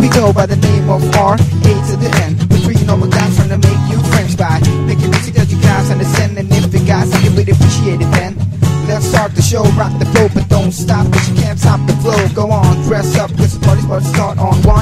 We go by the name of R, A to the N. We're three normal guys trying to make you friends by making music that you guys understand. And if the guys it, we'd appreciate it then. Let's start the show, rock the flow, but don't stop, cause you can't stop the flow. Go on, dress up, cause the party's about to start on one,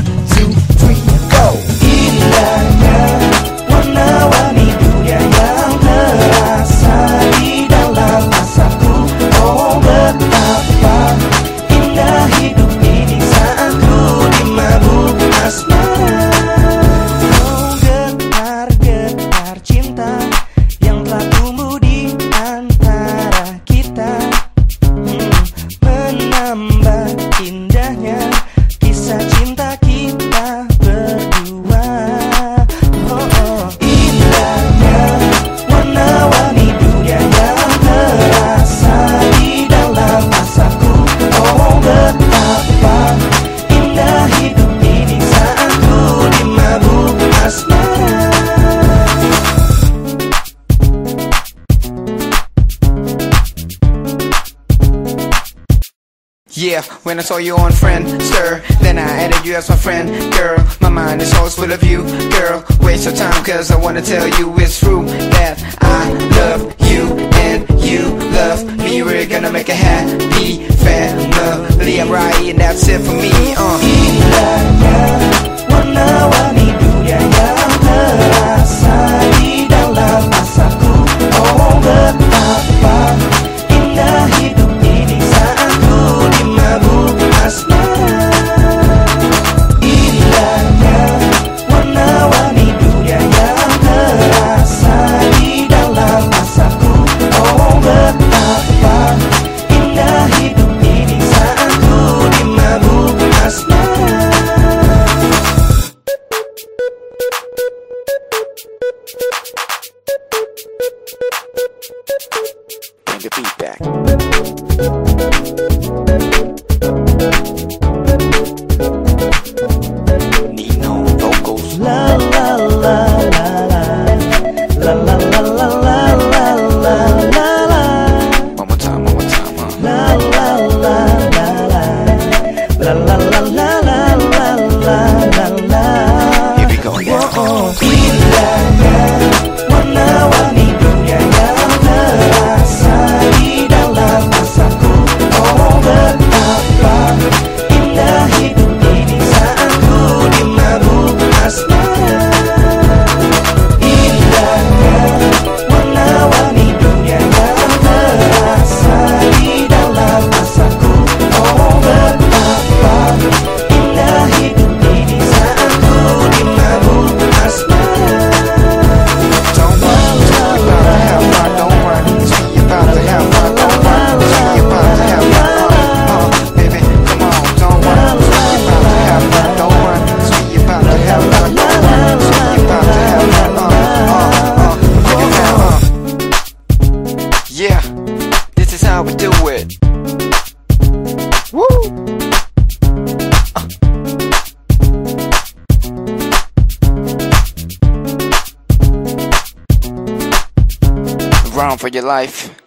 Yeah, when I saw you on Friendster, then I added you as my friend, girl. My mind is always full of you, girl. Waste your time, cause I wanna tell you it's true that I love you and you love me. We're gonna make a happy family. I'm right, and that's it for me, uh. La la la. la Run for your life.